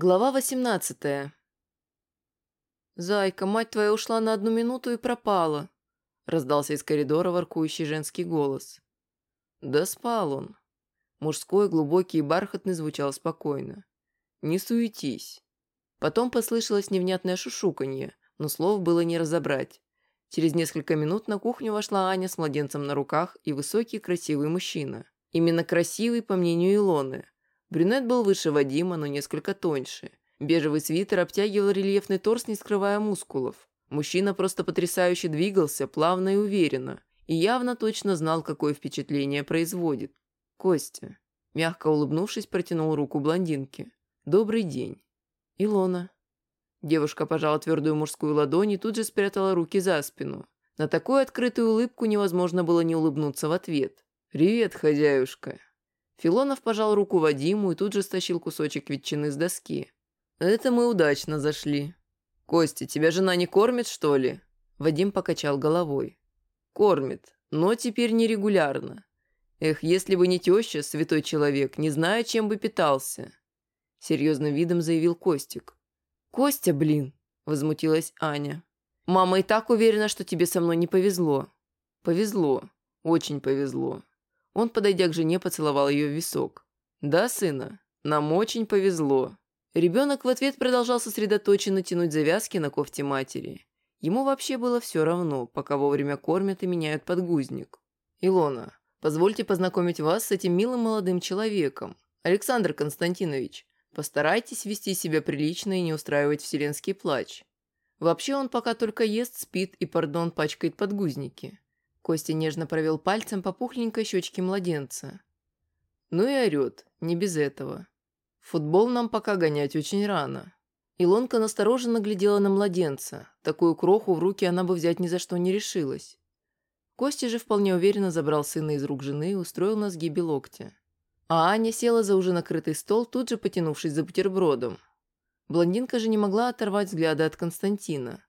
Глава 18 «Зайка, мать твоя ушла на одну минуту и пропала», раздался из коридора воркующий женский голос. Да спал он. Мужской, глубокий и бархатный звучал спокойно. «Не суетись». Потом послышалось невнятное шушуканье, но слов было не разобрать. Через несколько минут на кухню вошла Аня с младенцем на руках и высокий красивый мужчина. Именно красивый, по мнению Илоны – Брюнет был выше Вадима, но несколько тоньше. Бежевый свитер обтягивал рельефный торс, не скрывая мускулов. Мужчина просто потрясающе двигался, плавно и уверенно, и явно точно знал, какое впечатление производит. Костя, мягко улыбнувшись, протянул руку блондинке. «Добрый день». «Илона». Девушка пожала твердую мужскую ладонь и тут же спрятала руки за спину. На такую открытую улыбку невозможно было не улыбнуться в ответ. «Привет, хозяюшка». Филонов пожал руку Вадиму и тут же стащил кусочек ветчины с доски. «Это мы удачно зашли. Костя, тебя жена не кормит, что ли?» Вадим покачал головой. «Кормит, но теперь нерегулярно. Эх, если бы не теща, святой человек, не знаю, чем бы питался». Серьезным видом заявил Костик. «Костя, блин!» – возмутилась Аня. «Мама и так уверена, что тебе со мной не повезло». «Повезло. Очень повезло. Он, подойдя к жене, поцеловал ее в висок. «Да, сына, нам очень повезло». Ребенок в ответ продолжал сосредоточенно тянуть завязки на кофте матери. Ему вообще было все равно, пока вовремя кормят и меняют подгузник. «Илона, позвольте познакомить вас с этим милым молодым человеком. Александр Константинович, постарайтесь вести себя прилично и не устраивать вселенский плач. Вообще он пока только ест, спит и, пардон, пачкает подгузники. Костя нежно провел пальцем по пухленькой щечке младенца. Ну и орет, не без этого. Футбол нам пока гонять очень рано. Илонка настороженно глядела на младенца. Такую кроху в руки она бы взять ни за что не решилась. Костя же вполне уверенно забрал сына из рук жены и устроил на сгибе локтя. А Аня села за уже накрытый стол, тут же потянувшись за бутербродом. Блондинка же не могла оторвать взгляда от Константина.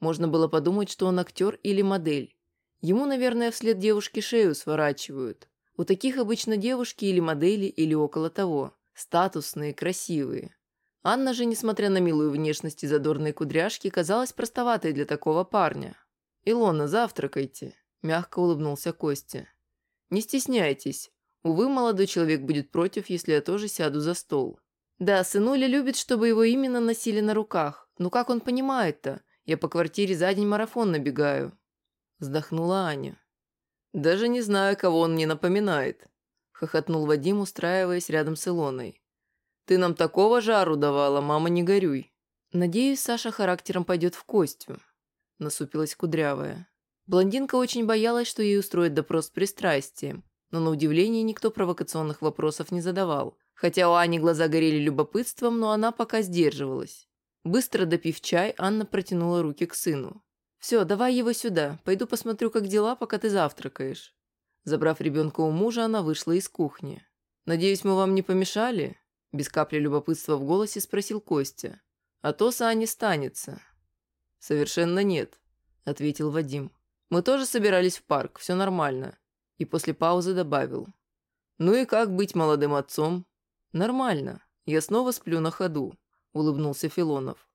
Можно было подумать, что он актер или модель. Ему, наверное, вслед девушки шею сворачивают. У таких обычно девушки или модели, или около того. Статусные, красивые. Анна же, несмотря на милую внешность и задорные кудряшки, казалась простоватой для такого парня. «Илона, завтракайте», – мягко улыбнулся Костя. «Не стесняйтесь. Увы, молодой человек будет против, если я тоже сяду за стол». «Да, сынуля любит, чтобы его именно носили на руках. Но как он понимает-то? Я по квартире за день марафон набегаю вздохнула Аня. «Даже не знаю, кого он мне напоминает», – хохотнул Вадим, устраиваясь рядом с Илоной. «Ты нам такого жару давала, мама, не горюй». «Надеюсь, Саша характером пойдет в Костю», – насупилась Кудрявая. Блондинка очень боялась, что ей устроят допрос с пристрастием, но на удивление никто провокационных вопросов не задавал. Хотя у Ани глаза горели любопытством, но она пока сдерживалась. Быстро допив чай, Анна протянула руки к сыну. «Все, давай его сюда. Пойду посмотрю, как дела, пока ты завтракаешь». Забрав ребенка у мужа, она вышла из кухни. «Надеюсь, мы вам не помешали?» Без капли любопытства в голосе спросил Костя. «А то Саня станется». «Совершенно нет», — ответил Вадим. «Мы тоже собирались в парк, все нормально». И после паузы добавил. «Ну и как быть молодым отцом?» «Нормально. Я снова сплю на ходу», — улыбнулся Филонов.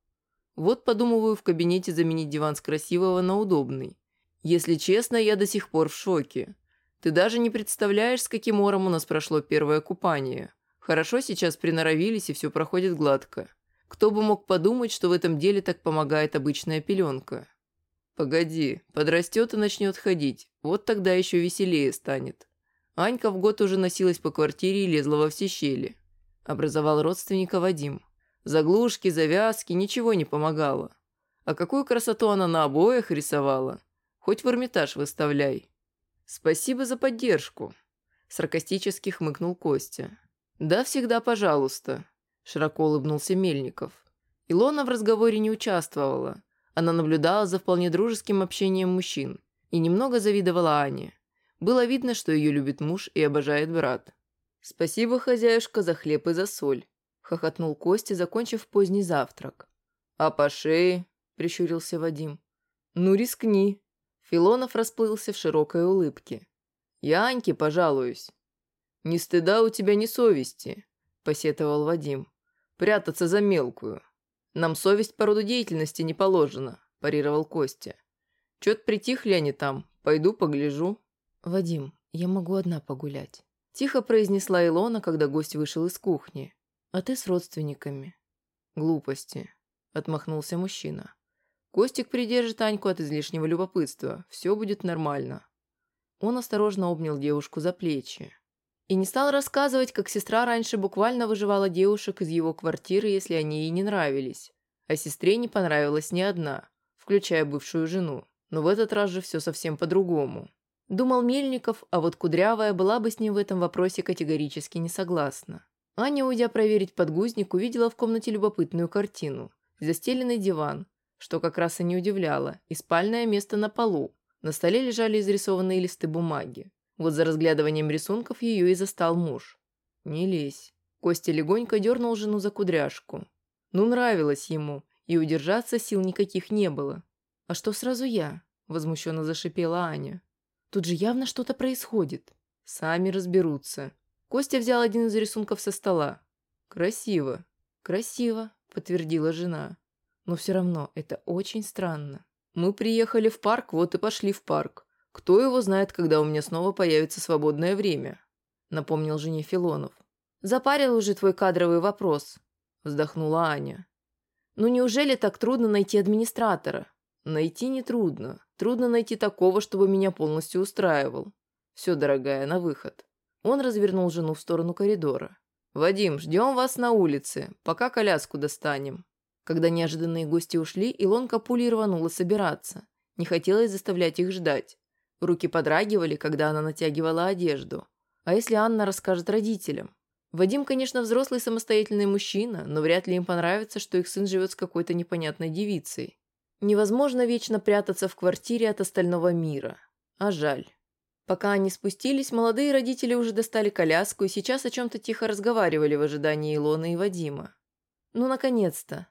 Вот подумываю в кабинете заменить диван с красивого на удобный. Если честно, я до сих пор в шоке. Ты даже не представляешь, с каким ором у нас прошло первое купание. Хорошо сейчас приноровились, и все проходит гладко. Кто бы мог подумать, что в этом деле так помогает обычная пеленка. Погоди, подрастет и начнет ходить. Вот тогда еще веселее станет. Анька в год уже носилась по квартире и лезла во все щели. Образовал родственника Вадим. Заглушки, завязки, ничего не помогало. А какую красоту она на обоях рисовала. Хоть в Эрмитаж выставляй. Спасибо за поддержку. Саркастически хмыкнул Костя. Да, всегда пожалуйста. Широко улыбнулся Мельников. Илона в разговоре не участвовала. Она наблюдала за вполне дружеским общением мужчин и немного завидовала Ане. Было видно, что ее любит муж и обожает брат. «Спасибо, хозяюшка, за хлеб и за соль», хохотнул Костя, закончив поздний завтрак. «А по шее?» – прищурился Вадим. «Ну, рискни». Филонов расплылся в широкой улыбке. «Я Аньке пожалуюсь». «Ни стыда у тебя, ни совести», – посетовал Вадим. Прятаться за мелкую. Нам совесть по роду деятельности не положена, парировал Костя. Чё-то притихли они там. Пойду погляжу. Вадим, я могу одна погулять. Тихо произнесла Илона, когда гость вышел из кухни. А ты с родственниками. Глупости. Отмахнулся мужчина. Костик придержит Аньку от излишнего любопытства. Все будет нормально. Он осторожно обнял девушку за плечи. И не стал рассказывать, как сестра раньше буквально выживала девушек из его квартиры, если они ей не нравились. А сестре не понравилась ни одна, включая бывшую жену. Но в этот раз же все совсем по-другому. Думал Мельников, а вот Кудрявая была бы с ним в этом вопросе категорически не согласна. Аня, уйдя проверить подгузник, увидела в комнате любопытную картину. Застеленный диван, что как раз и не удивляло, и спальное место на полу. На столе лежали изрисованные листы бумаги. Вот за разглядыванием рисунков ее и застал муж. «Не лезь». Костя легонько дернул жену за кудряшку. Ну, нравилось ему, и удержаться сил никаких не было. «А что сразу я?» – возмущенно зашипела Аня. «Тут же явно что-то происходит». «Сами разберутся». Костя взял один из рисунков со стола. «Красиво». «Красиво», – подтвердила жена. «Но все равно это очень странно». «Мы приехали в парк, вот и пошли в парк. Кто его знает, когда у меня снова появится свободное время?» – напомнил жене Филонов. «Запарил уже твой кадровый вопрос», – вздохнула Аня. «Ну неужели так трудно найти администратора?» Найти нетрудно. Трудно найти такого, чтобы меня полностью устраивал. Все, дорогая, на выход. Он развернул жену в сторону коридора. «Вадим, ждем вас на улице, пока коляску достанем». Когда неожиданные гости ушли, Илонка пулей рванула собираться. Не хотелось заставлять их ждать. Руки подрагивали, когда она натягивала одежду. А если Анна расскажет родителям? Вадим, конечно, взрослый самостоятельный мужчина, но вряд ли им понравится, что их сын живет с какой-то непонятной девицей. Невозможно вечно прятаться в квартире от остального мира. А жаль. Пока они спустились, молодые родители уже достали коляску и сейчас о чем-то тихо разговаривали в ожидании Илоны и Вадима. Ну, наконец-то.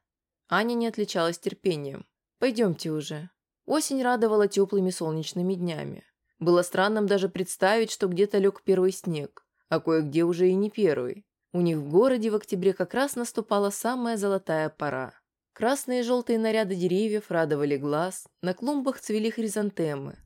Аня не отличалась терпением. «Пойдемте уже». Осень радовала теплыми солнечными днями. Было странным даже представить, что где-то лег первый снег, а кое-где уже и не первый. У них в городе в октябре как раз наступала самая золотая пора. Красные и желтые наряды деревьев радовали глаз, на клумбах цвели хризантемы,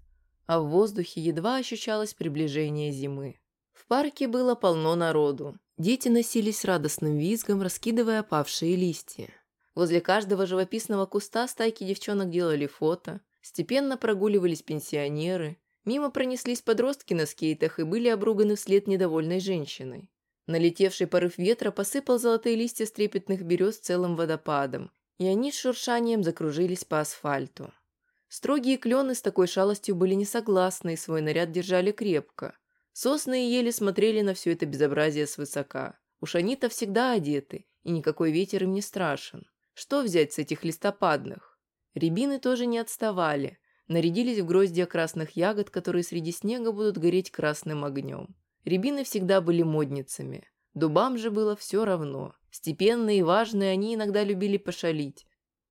а в воздухе едва ощущалось приближение зимы. В парке было полно народу. Дети носились радостным визгом, раскидывая опавшие листья. Возле каждого живописного куста стайки девчонок делали фото, степенно прогуливались пенсионеры, мимо пронеслись подростки на скейтах и были обруганы вслед недовольной женщиной. Налетевший порыв ветра посыпал золотые листья с трепетных берез целым водопадом, и они с шуршанием закружились по асфальту. Строгие клены с такой шалостью были не согласны и свой наряд держали крепко. Сосны и ели смотрели на все это безобразие свысока. Уж они-то всегда одеты, и никакой ветер им не страшен. Что взять с этих листопадных? Рябины тоже не отставали, нарядились в гроздья красных ягод, которые среди снега будут гореть красным огнем. Рябины всегда были модницами. Дубам же было все равно. Степенные и важные они иногда любили пошалить.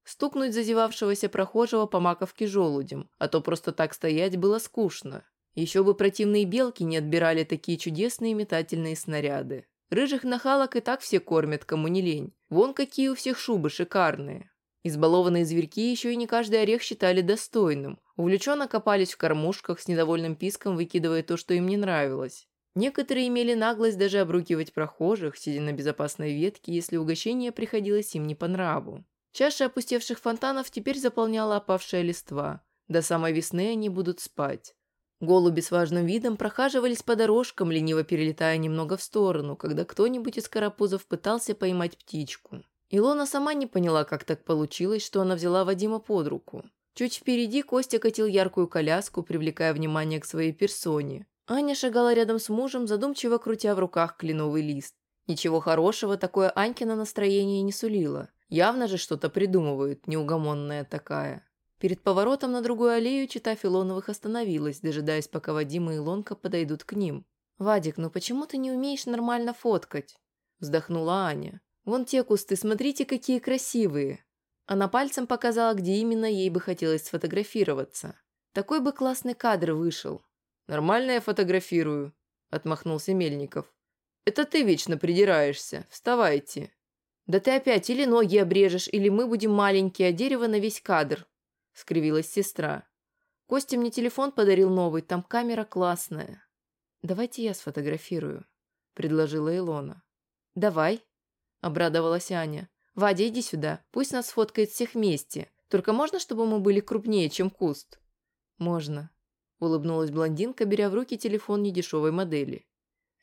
Стукнуть зазевавшегося прохожего по маковке желудем, а то просто так стоять было скучно. Еще бы противные белки не отбирали такие чудесные метательные снаряды. Рыжих нахалок и так все кормят, кому не лень. Вон какие у всех шубы шикарные. Избалованные зверьки еще и не каждый орех считали достойным. Увлеченно копались в кормушках, с недовольным писком выкидывая то, что им не нравилось. Некоторые имели наглость даже обрукивать прохожих, сидя на безопасной ветке, если угощение приходилось им не по нраву. Чаша опустевших фонтанов теперь заполняла опавшая листва. До самой весны они будут спать. Голуби с важным видом прохаживались по дорожкам, лениво перелетая немного в сторону, когда кто-нибудь из карапузов пытался поймать птичку. Илона сама не поняла, как так получилось, что она взяла Вадима под руку. Чуть впереди Костя катил яркую коляску, привлекая внимание к своей персоне. Аня шагала рядом с мужем, задумчиво крутя в руках кленовый лист. Ничего хорошего такое Анькино настроение не сулило. Явно же что-то придумывают, неугомонная такая. Перед поворотом на другую аллею чита Филоновых остановилась, дожидаясь, пока Вадим и Илонка подойдут к ним. «Вадик, ну почему ты не умеешь нормально фоткать?» Вздохнула Аня. «Вон те кусты, смотрите, какие красивые!» Она пальцем показала, где именно ей бы хотелось сфотографироваться. Такой бы классный кадр вышел. «Нормально я фотографирую», – отмахнулся Мельников. «Это ты вечно придираешься. Вставайте». «Да ты опять или ноги обрежешь, или мы будем маленькие, а дерево на весь кадр», — скривилась сестра. «Костя мне телефон подарил новый, там камера классная». «Давайте я сфотографирую», — предложила Илона. «Давай», — обрадовалась Аня. «Вадя, иди сюда, пусть нас сфоткает всех вместе. Только можно, чтобы мы были крупнее, чем куст?» «Можно», — улыбнулась блондинка, беря в руки телефон недешевой модели.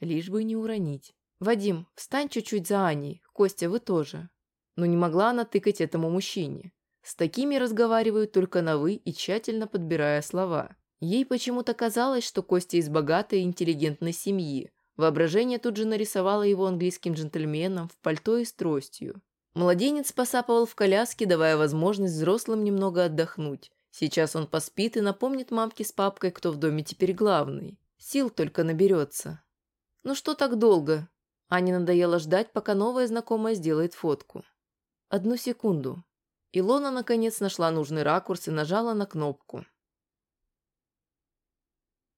«Лишь бы не уронить». «Вадим, встань чуть-чуть за Аней. Костя, вы тоже». Но не могла она тыкать этому мужчине. С такими разговаривают только на «вы» и тщательно подбирая слова. Ей почему-то казалось, что Костя из богатой и интеллигентной семьи. Воображение тут же нарисовало его английским джентльменом в пальто и с тростью. Младенец посапывал в коляске, давая возможность взрослым немного отдохнуть. Сейчас он поспит и напомнит мамке с папкой, кто в доме теперь главный. Сил только наберется. «Ну что так долго?» Ане надоело ждать, пока новая знакомая сделает фотку. Одну секунду. Илона наконец нашла нужный ракурс и нажала на кнопку.